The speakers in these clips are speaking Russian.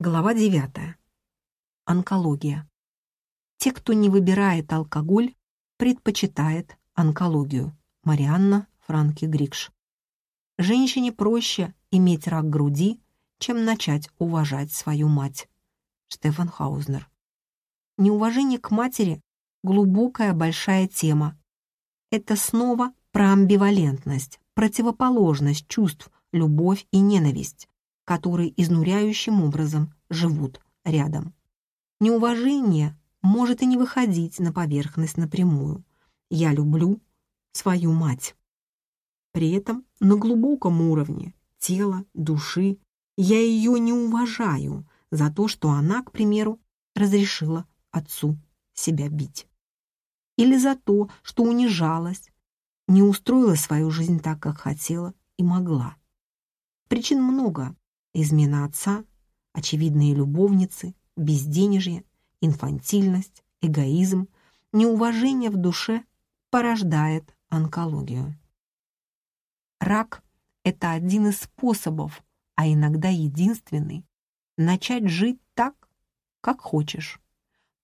Глава 9. Онкология. Те, кто не выбирает алкоголь, предпочитает онкологию. Марианна Франки Грикш. Женщине проще иметь рак груди, чем начать уважать свою мать. Штефан Хаузнер. Неуважение к матери – глубокая большая тема. Это снова про амбивалентность, противоположность чувств, любовь и ненависть которые изнуряющим образом живут рядом. Неуважение может и не выходить на поверхность напрямую. Я люблю свою мать. При этом на глубоком уровне тела, души я ее не уважаю за то, что она, к примеру, разрешила отцу себя бить. Или за то, что унижалась, не устроила свою жизнь так, как хотела и могла. Причин много, измена отца, очевидные любовницы, безденежье, инфантильность, эгоизм, неуважение в душе порождает онкологию. Рак – это один из способов, а иногда единственный, начать жить так, как хочешь.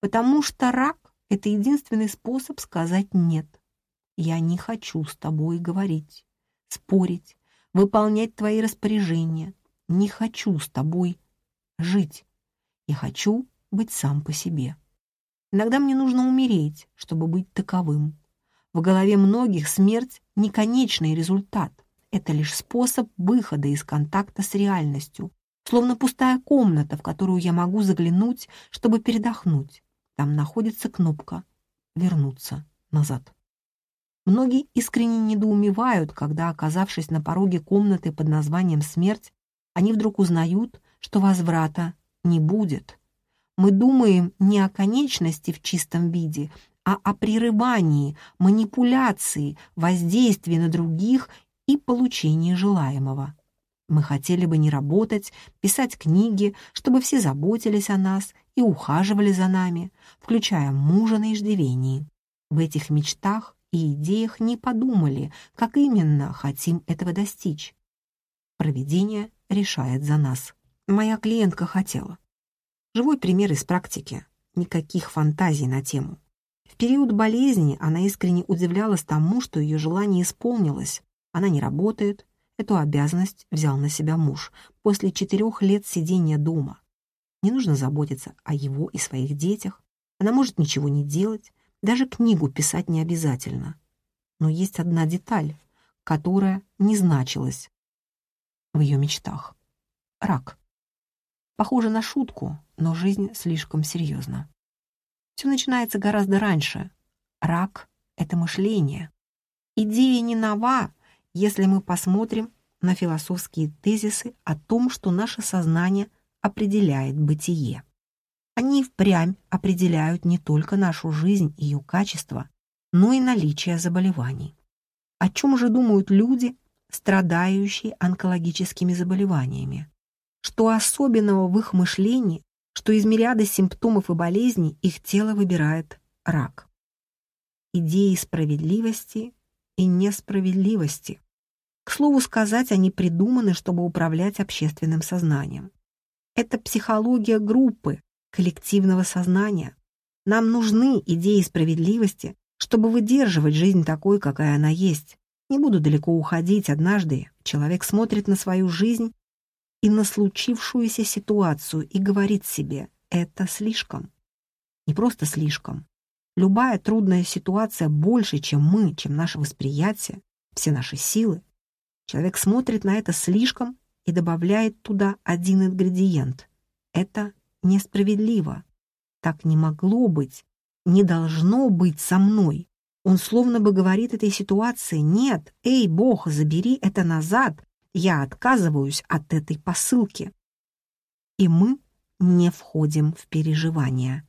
Потому что рак – это единственный способ сказать «нет». Я не хочу с тобой говорить, спорить, выполнять твои распоряжения, не хочу с тобой жить. Я хочу быть сам по себе. Иногда мне нужно умереть, чтобы быть таковым. В голове многих смерть — не конечный результат. Это лишь способ выхода из контакта с реальностью, словно пустая комната, в которую я могу заглянуть, чтобы передохнуть. Там находится кнопка «Вернуться назад». Многие искренне недоумевают, когда, оказавшись на пороге комнаты под названием «Смерть», они вдруг узнают, что возврата не будет. Мы думаем не о конечности в чистом виде, а о прерывании, манипуляции, воздействии на других и получении желаемого. Мы хотели бы не работать, писать книги, чтобы все заботились о нас и ухаживали за нами, включая мужа на иждивении. В этих мечтах и идеях не подумали, как именно хотим этого достичь. Проведение решает за нас. Моя клиентка хотела. Живой пример из практики. Никаких фантазий на тему. В период болезни она искренне удивлялась тому, что ее желание исполнилось. Она не работает. Эту обязанность взял на себя муж после четырех лет сидения дома. Не нужно заботиться о его и своих детях. Она может ничего не делать, даже книгу писать не обязательно. Но есть одна деталь, которая не значилась в ее мечтах. Рак. Похоже на шутку, но жизнь слишком серьезна. Все начинается гораздо раньше. Рак — это мышление. Идея не нова, если мы посмотрим на философские тезисы о том, что наше сознание определяет бытие. Они впрямь определяют не только нашу жизнь и ее качество, но и наличие заболеваний. О чем же думают люди, страдающие онкологическими заболеваниями. Что особенного в их мышлении, что из мириада симптомов и болезней их тело выбирает рак. Идеи справедливости и несправедливости. К слову сказать, они придуманы, чтобы управлять общественным сознанием. Это психология группы, коллективного сознания. Нам нужны идеи справедливости, чтобы выдерживать жизнь такой, какая она есть, не буду далеко уходить. Однажды человек смотрит на свою жизнь и на случившуюся ситуацию и говорит себе «это слишком». Не просто слишком. Любая трудная ситуация больше, чем мы, чем наше восприятие, все наши силы. Человек смотрит на это слишком и добавляет туда один ингредиент. Это несправедливо. Так не могло быть, не должно быть со мной. Он словно бы говорит этой ситуации «Нет, эй, Бог, забери это назад, я отказываюсь от этой посылки». И мы не входим в переживания,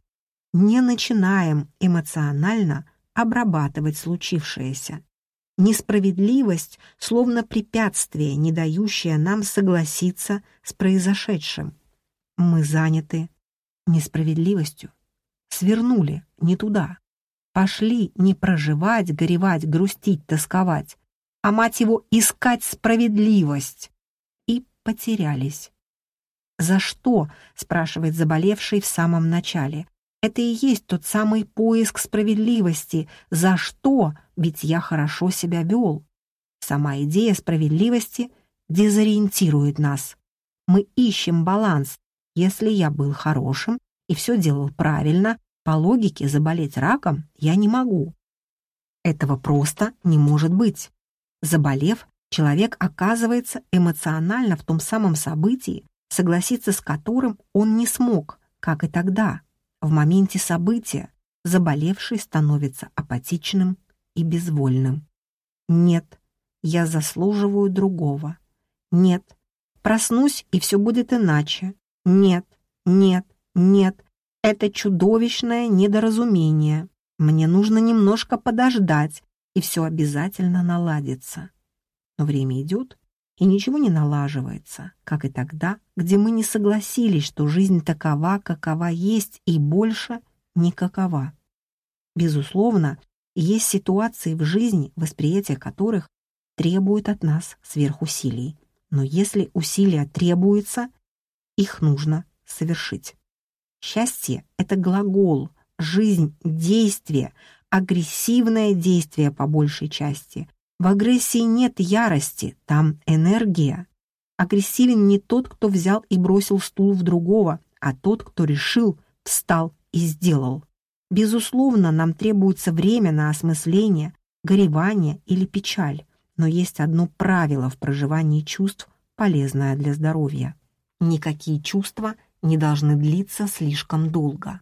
не начинаем эмоционально обрабатывать случившееся. Несправедливость словно препятствие, не дающее нам согласиться с произошедшим. Мы заняты несправедливостью, свернули не туда. Пошли не проживать, горевать, грустить, тосковать, а, мать его, искать справедливость. И потерялись. «За что?» — спрашивает заболевший в самом начале. Это и есть тот самый поиск справедливости. За что? Ведь я хорошо себя вел. Сама идея справедливости дезориентирует нас. Мы ищем баланс. Если я был хорошим и все делал правильно, по логике заболеть раком я не могу. Этого просто не может быть. Заболев, человек оказывается эмоционально в том самом событии, согласиться с которым он не смог, как и тогда. В моменте события заболевший становится апатичным и безвольным. Нет, я заслуживаю другого. Нет, проснусь, и все будет иначе. Нет, нет, нет, это чудовищное недоразумение. Мне нужно немножко подождать, и все обязательно наладится. Но время идет, и ничего не налаживается, как и тогда, где мы не согласились, что жизнь такова, какова есть, и больше никакова. Безусловно, есть ситуации в жизни, восприятие которых требует от нас сверхусилий. Но если усилия требуются, их нужно совершить. Счастье — это глагол, жизнь — действие, агрессивное действие по большей части, в агрессии нет ярости, там энергия. Агрессивен не тот, кто взял и бросил стул в другого, а тот, кто решил, встал и сделал. Безусловно, нам требуется время на осмысление, горевание или печаль, но есть одно правило в проживании чувств, полезное для здоровья. Никакие чувства не должны длиться слишком долго.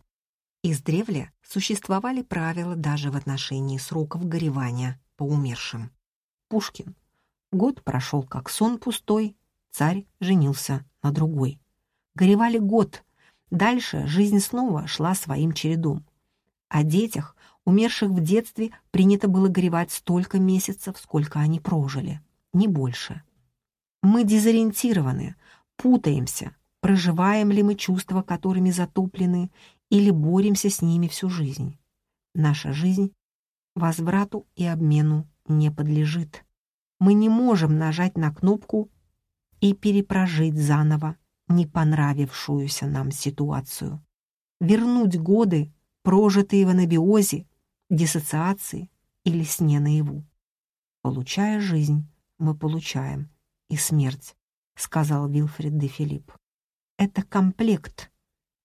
Издревле существовали правила даже в отношении сроков горевания по умершим. Пушкин. Год прошел как сон пустой, царь женился на другой. Горевали год, дальше жизнь снова шла своим чередом. О детях, умерших в детстве, принято было горевать столько месяцев, сколько они прожили, не больше. Мы дезориентированы, путаемся, проживаем ли мы чувства, которыми затоплены, или боремся с ними всю жизнь. Наша жизнь возврату и обмену не подлежит. Мы не можем нажать на кнопку и перепрожить заново не понравившуюся нам ситуацию. Вернуть годы, прожитые в анабиозе, диссоциации или сне наяву. Получая жизнь, мы получаем и смерть, сказал Вилфред де Филипп. Это комплект,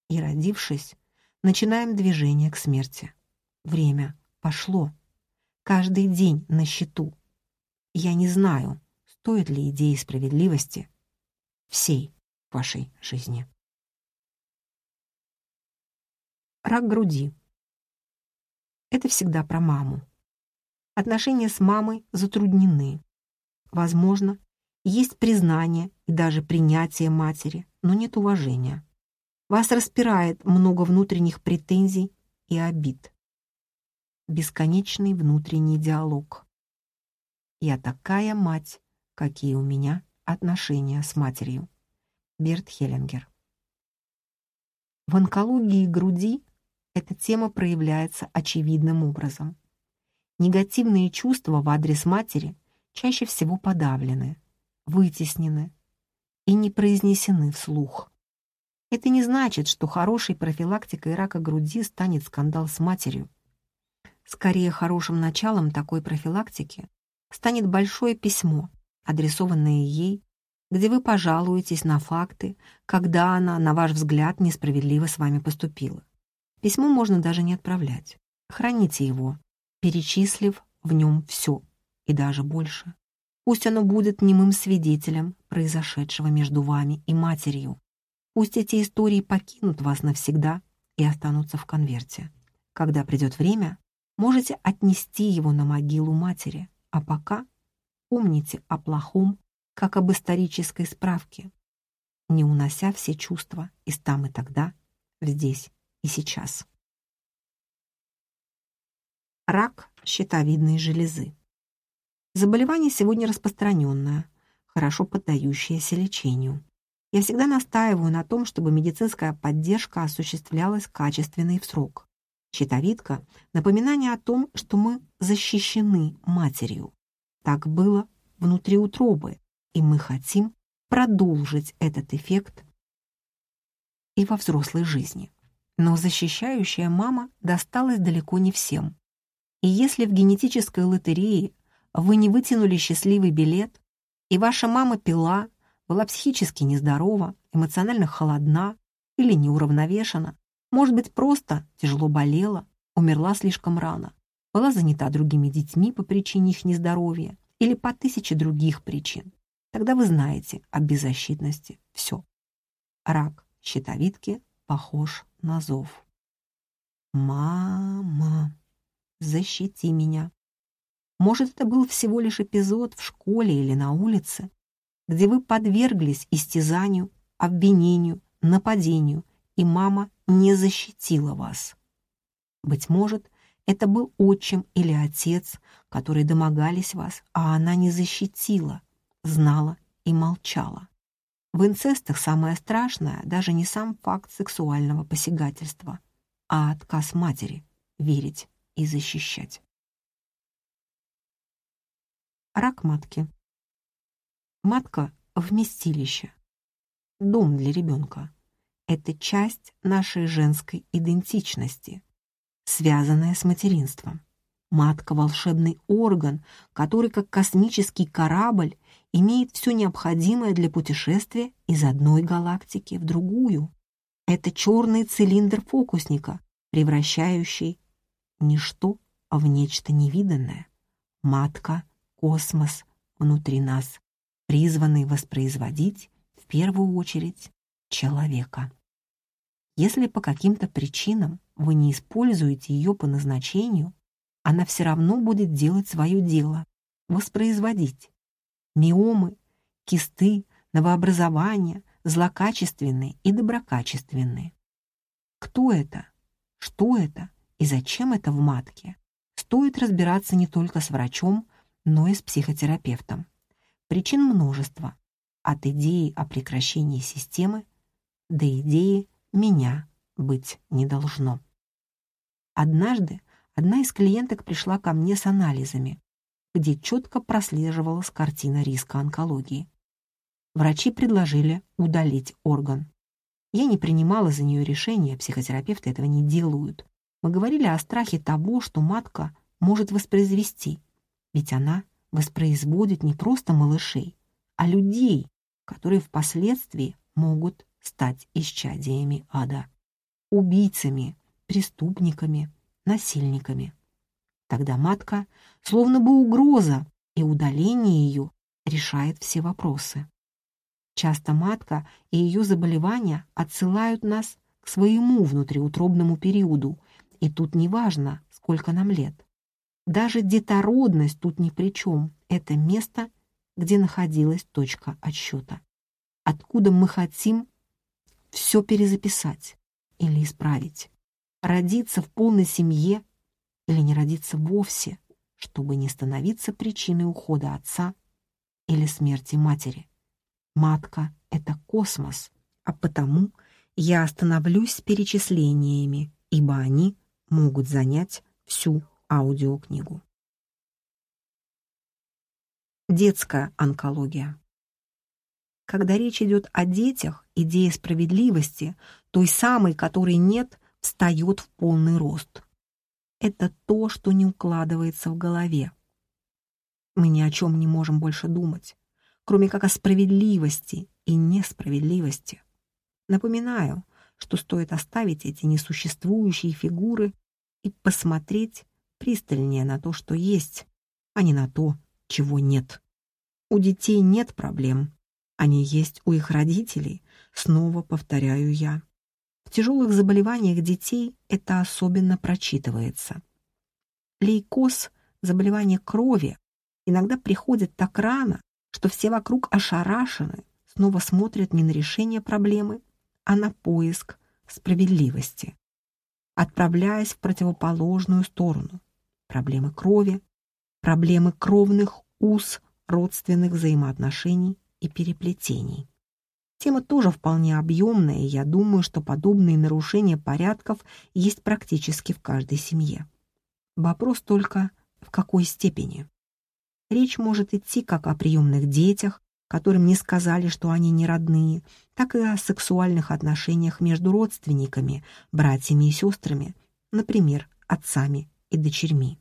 и, родившись, начинаем движение к смерти. Время пошло. Каждый день на счету. Я не знаю, стоит ли идеи справедливости всей вашей жизни. Рак груди. Это всегда про маму. Отношения с мамой затруднены. Возможно, есть признание и даже принятие матери, но нет уважения. Вас распирает много внутренних претензий и обид бесконечный внутренний диалог. «Я такая мать, какие у меня отношения с матерью». Берт Хеллингер. В онкологии груди эта тема проявляется очевидным образом. Негативные чувства в адрес матери чаще всего подавлены, вытеснены и не произнесены вслух. Это не значит, что хорошей профилактикой рака груди станет скандал с матерью. Скорее, хорошим началом такой профилактики станет большое письмо, адресованное ей, где вы пожалуетесь на факты, когда она, на ваш взгляд, несправедливо с вами поступила. Письмо можно даже не отправлять. Храните его, перечислив в нем все и даже больше. Пусть оно будет немым свидетелем произошедшего между вами и матерью. Пусть эти истории покинут вас навсегда и останутся в конверте. Когда придет время, можете отнести его на могилу матери, а пока помните о плохом, как об исторической справке, не унося все чувства из там и тогда, здесь и сейчас. Рак щитовидной железы. Заболевание сегодня распространенное, хорошо поддающееся лечению. Я всегда настаиваю на том, чтобы медицинская поддержка осуществлялась качественно и в срок. Щитовидка — напоминание о том, что мы защищены матерью. Так было внутри утробы, и мы хотим продолжить этот эффект и во взрослой жизни. Но защищающая мама досталась далеко не всем. И если в генетической лотерее вы не вытянули счастливый билет, и ваша мама пила, была психически нездорова, эмоционально холодна или неуравновешена, может быть, просто тяжело болела, умерла слишком рано, была занята другими детьми по причине их нездоровья или по тысяче других причин, тогда вы знаете о беззащитности все. Рак щитовидки похож на зов. «Мама, защити меня». Может, это был всего лишь эпизод в школе или на улице, где вы подверглись истязанию, обвинению, нападению, и мама не защитила вас. Быть может, это был отчим или отец, которые домогались вас, а она не защитила, знала и молчала. В инцестах самое страшное даже не сам факт сексуального посягательства, а отказ матери верить и защищать. Рак матки. Матка — вместилище, дом для ребенка. Это часть нашей женской идентичности, связанная с материнством. Матка — волшебный орган, который, как космический корабль, имеет все необходимое для путешествия из одной галактики в другую. Это черный цилиндр фокусника, превращающий ничто в нечто невиданное. Матка — космос внутри нас, призванный воспроизводить, в первую очередь, человека. Если по каким-то причинам вы не используете ее по назначению, она все равно будет делать свое дело, воспроизводить. Миомы, кисты, новообразования, злокачественные и доброкачественные. Кто это? Что это? И зачем это в матке? Стоит разбираться не только с врачом, но и с психотерапевтом. Причин множество. От идеи о прекращении системы до идеи «меня быть не должно». Однажды одна из клиенток пришла ко мне с анализами, где четко прослеживалась картина риска онкологии. Врачи предложили удалить орган. Я не принимала за нее решения, психотерапевты этого не делают. Мы говорили о страхе того, что матка может воспроизвести, ведь она воспроизводит не просто малышей, а людей, которые впоследствии могут стать исчадиями ада, убийцами, преступниками, насильниками. Тогда матка, словно бы угроза, и удаление ее решает все вопросы. Часто матка и ее заболевания отсылают нас к своему внутриутробному периоду, и тут не важно, сколько нам лет. Даже детородность тут ни при чем. Это место, где находилась точка отсчета. Откуда мы хотим все перезаписать или исправить. Родиться в полной семье или не родиться вовсе, чтобы не становиться причиной ухода отца или смерти матери. Матка — это космос, а потому я остановлюсь с перечислениями, ибо они могут занять всю аудиокнигу. Детская онкология. Когда речь идет о детях, идея справедливости, той самой, которой нет, встает в полный рост это то, что не укладывается в голове. Мы ни о чем не можем больше думать, кроме как о справедливости и несправедливости. Напоминаю, что стоит оставить эти несуществующие фигуры и посмотреть пристальнее на то, что есть, а не на то, чего нет. У детей нет проблем, они есть у их родителей, снова повторяю я. В тяжелых заболеваниях детей это особенно прочитывается. Лейкоз – заболевание крови, иногда приходит так рано, что все вокруг ошарашены, снова смотрят не на решение проблемы, а на поиск справедливости, отправляясь в противоположную сторону. Проблемы крови, проблемы кровных уз, родственных взаимоотношений и переплетений. Тема тоже вполне объемная, и я думаю, что подобные нарушения порядков есть практически в каждой семье. Вопрос только, в какой степени. Речь может идти как о приемных детях, которым не сказали, что они не родные, так и о сексуальных отношениях между родственниками, братьями и сестрами, например, отцами и дочерьми.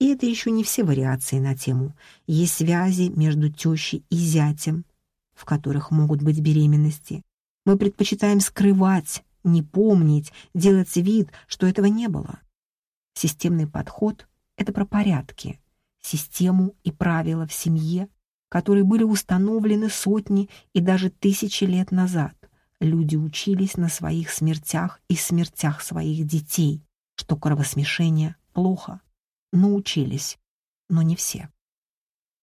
И это еще не все вариации на тему. Есть связи между тещей и зятем, в которых могут быть беременности. Мы предпочитаем скрывать, не помнить, делать вид, что этого не было. Системный подход — это про порядки, систему и правила в семье, которые были установлены сотни и даже тысячи лет назад. Люди учились на своих смертях и смертях своих детей, что кровосмешение плохо. Научились, но не все.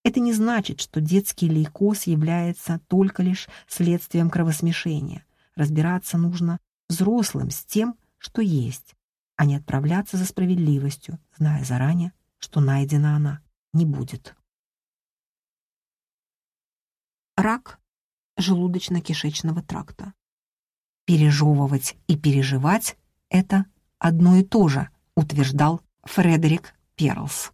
Это не значит, что детский лейкоз является только лишь следствием кровосмешения. Разбираться нужно взрослым с тем, что есть, а не отправляться за справедливостью, зная заранее, что найдена она не будет. Рак желудочно-кишечного тракта. Пережевывать и переживать — это одно и то же, утверждал Фредерик Перлс.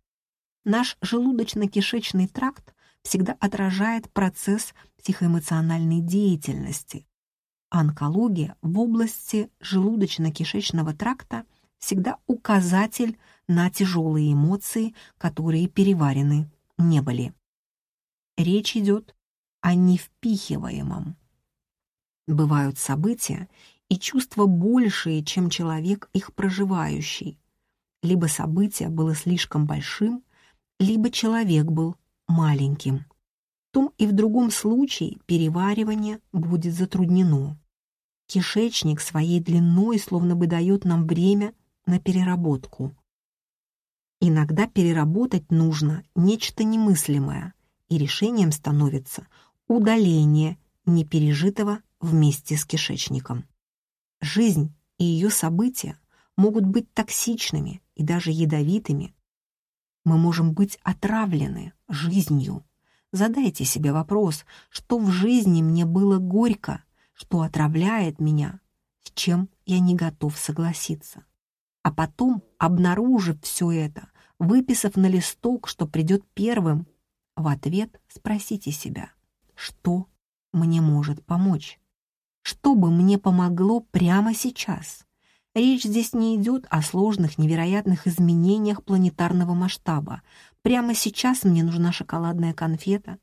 Наш желудочно-кишечный тракт всегда отражает процесс психоэмоциональной деятельности. Онкология в области желудочно-кишечного тракта всегда указатель на тяжелые эмоции, которые переварены не были. Речь идет о невпихиваемом. Бывают события и чувства большие, чем человек их проживающий. Либо событие было слишком большим, либо человек был маленьким. В том и в другом случае переваривание будет затруднено. Кишечник своей длиной словно бы дает нам время на переработку. Иногда переработать нужно нечто немыслимое, и решением становится удаление непережитого вместе с кишечником. Жизнь и ее события могут быть токсичными и даже ядовитыми. Мы можем быть отравлены жизнью. Задайте себе вопрос, что в жизни мне было горько, что отравляет меня, с чем я не готов согласиться. А потом, обнаружив все это, выписав на листок, что придет первым, в ответ спросите себя, что мне может помочь? Что бы мне помогло прямо сейчас? Речь здесь не идет о сложных, невероятных изменениях планетарного масштаба. Прямо сейчас мне нужна шоколадная конфета,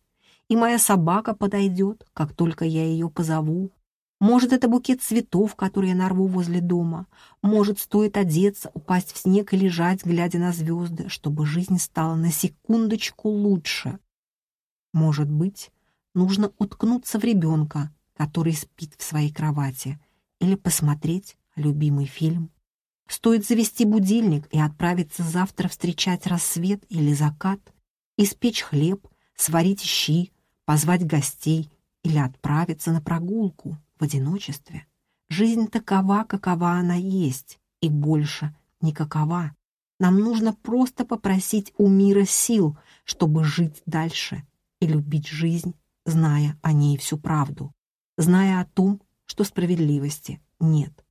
и моя собака подойдет, как только я ее позову. Может, это букет цветов, который я нарву возле дома. Может, стоит одеться, упасть в снег и лежать, глядя на звезды, чтобы жизнь стала на секундочку лучше. Может быть, нужно уткнуться в ребенка, который спит в своей кровати, или посмотреть любимый фильм. Стоит завести будильник и отправиться завтра встречать рассвет или закат, испечь хлеб, сварить щи, позвать гостей или отправиться на прогулку в одиночестве. Жизнь такова, какова она есть, и больше никакова. Нам нужно просто попросить у мира сил, чтобы жить дальше и любить жизнь, зная о ней всю правду, зная о том, что справедливости нет.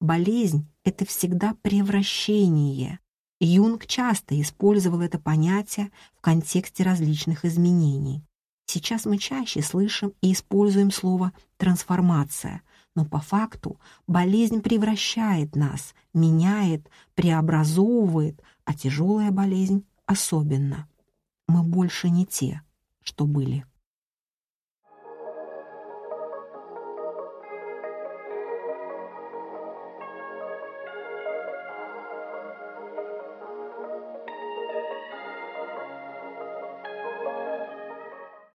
Болезнь — это всегда превращение. Юнг часто использовал это понятие в контексте различных изменений. Сейчас мы чаще слышим и используем слово «трансформация», но по факту болезнь превращает нас, меняет, преобразовывает, а тяжелая болезнь особенно. Мы больше не те, что были.